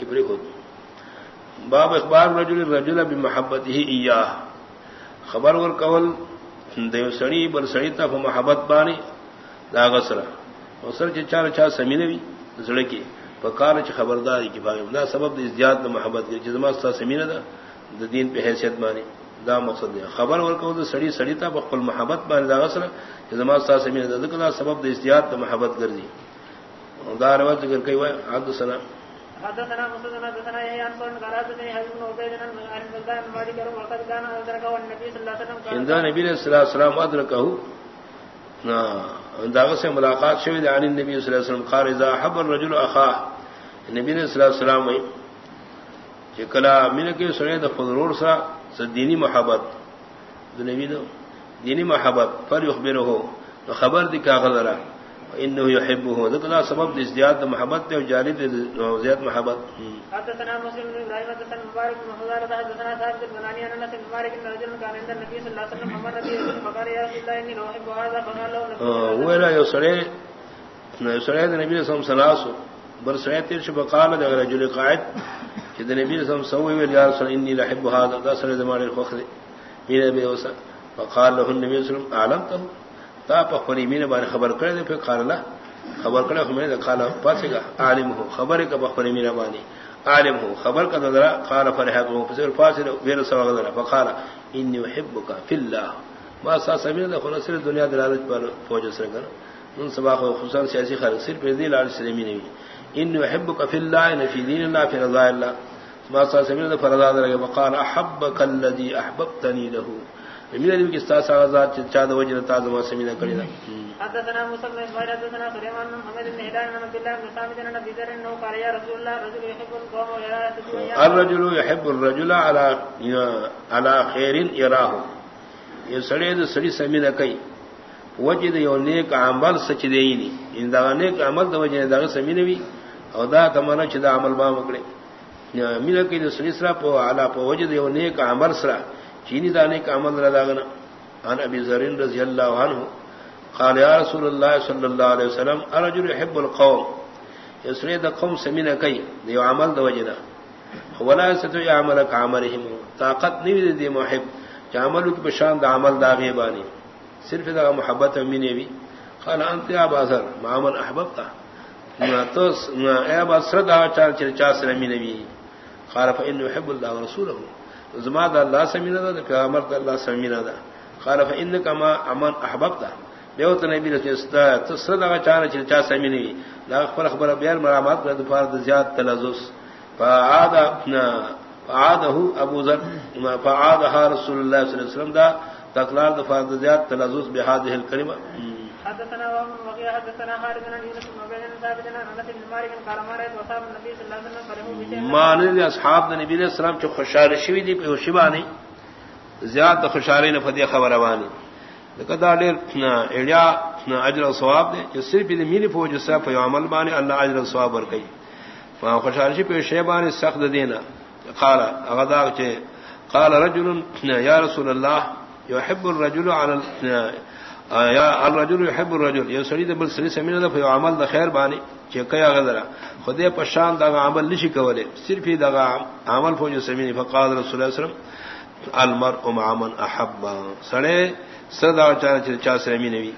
کی بری خود باب اخبار رجل رجل بمحبت ہی ایا خبر ور کول دیو سڑی بر سڑی تا محبت بانی، دا غسرا وسر چ چار چا سمینے وی، زڑے کی۔ پکار چ خبرداری کی باغ دا سبب دی زیاد محبت کی جزما سا سمینے دا د دین پہ حیثیت مانی دا مقصد ہے خبر ور کول سڑی سڑی تا بخل محبت بانی دا غسرا جزما سا سمینے دا۔ دا سبب دی زیاد محبت کر دی دا روایت ذکر کئی وای عبد السلام حدثنا مسلم حدثنا يحيى عن قال حدثني حبيب بن عبيد عن بلدان مالك وقد كان ادركه النبي صلى الله عليه وسلم عند النبي صلى الله عليه وسلم ادركه داغ سے ملاقات شوید عن النبي صلى الله عليه وسلم قال، اذا حب الرجل اخاه. النبي صلى الله عليه وسلم کہ کلا من کے سنے د فضرور سا دینی محبت. نبی دو، دینی محبت پر يخبره خبر دی کا غذرا انه يحبه ذکر سبب ازدیاد محبت جاری تے زیاد محبت۔ حدثنا مسلم بن ابراهيم حدثنا مبارك بن حذيفه حدثنا ثابت بن انس مالك رجل كان عند النبي صلى الله عليه وسلم امر النبي فقال يا رسول الله اني احب هذا فقال له ولا يسري يسري النبي صلى الله عليه وسلم بر سرے تیر شب قال ده رجل قاعد کہ نبی صلی اللہ علیہ وسلم سوى يا رسول اني هذا ده سرے زمانے الفخر میرے بے وسا فقال له النبي صلى الله عليه وسلم اعلمته تا پخوری مین بارے خبر کرے دے پھر قال اللہ، خبر کرے ہمیں نے قال پاسے گا، عالم ہو خبر کا بخوری مین بانی، عالم ہو، خبر کا نظر قال فرحت ہو، پھر فاصل غیر سوا نظر فقال انی احبک فی اللہ، ما سا سمین دے خلاص دنیا دلالت پر فوج سر کر، ان سبا خصوصا سیاسی خیر صرف دی لال سلیمی نہیں انی احبک فی اللہ ان فی دین اللہ، فی رضا اللہ، ما سا سمین دے فرضا دے وقال احبک الذی احببتنی له من الذي استاس ذات چاد وجن تاز ما سمينا كلنا حدثنا موسى بن اسماعيل حدثنا سليمان بن بن هلال بن عبد الله بن ثابت بن ابي ذر انه قال يا رسول الله الرجل يحب القوم ولا الرجل يحب الرجل على على خير يراه يسريد سري سمينا كي وجد یو نیک عمل سچ دی نی۔ ان دا نیک عمل د وجه دا سمینه وی۔ او دا تمنا چې دا عمل با وکړي مینه کې د سړي سره په اعلی په وجه یو نیک عمل سره چینی دانے کا عمل رداغنا عن ابی ذرین رضی اللہ عنہ قال، یا رسول اللہ صلی اللہ علیہ وسلم، ارجل يحب القوم. یسری دا قوم سمینا کئی دیو عمل دو وجنا. ولا ستو عملک عملهم طاقت نہیں دی محب. کہ عملو کی بشان دا عمل دا غیبانی صرف دا محبت امینی بھی قال، انت یا بازر ما من احببتا تو اے بازر دا چار چار چار سلمی نبی قال فإنه يحب الله ورسوله زما دا اللہ سمینا دا پیغمبر دا اللہ سمینا دا قال فإنك ما امن احببت دیو تے نبی رسول اللہ تصدق دا چار چ چا سمینی دا خبر خبر بیان مرامات پر دفار زیاد تلذذ. فعاد فعاده ابو ذر فعادها رسول الله صلی اللہ علیہ وسلم. دا تکرار دفار زیاد تلذذ بهذه الكلمه. حدثنا وابن وقيع حدثنا خالد بن يونس، بن عبيد ثابت، عن انس بن مالك، قال ما رايت وصحاب النبي صلى الله عليه وسلم فرحوا بشيء. ما نے اصحاب نبی علیہ السلام جو خوشحال شوی دی په شبانی زیاد خوشحالی نے فدی خبر روانی کدا ډیر اړیا اجر او ثواب دے جو صرف دې مینی فوج سره په عمل باندې الله اجر او ثواب ورکړي ما خوشحال شي په شی باندې سخت دینا قال غدا چې قال رجل يا رسول الله يحب الرجل على یا الرجل يحب الرجل. یہ سړی د بل سړي سمینه د عمل د خیر باندې چې کیا غذرا خدای په شان دا عمل نشي کوله صرف دا عمل فوج سمینه. فقال رسول الله صلی الله علیه وسلم، المرء مع من احب سړی صدا چا چا سمینه وی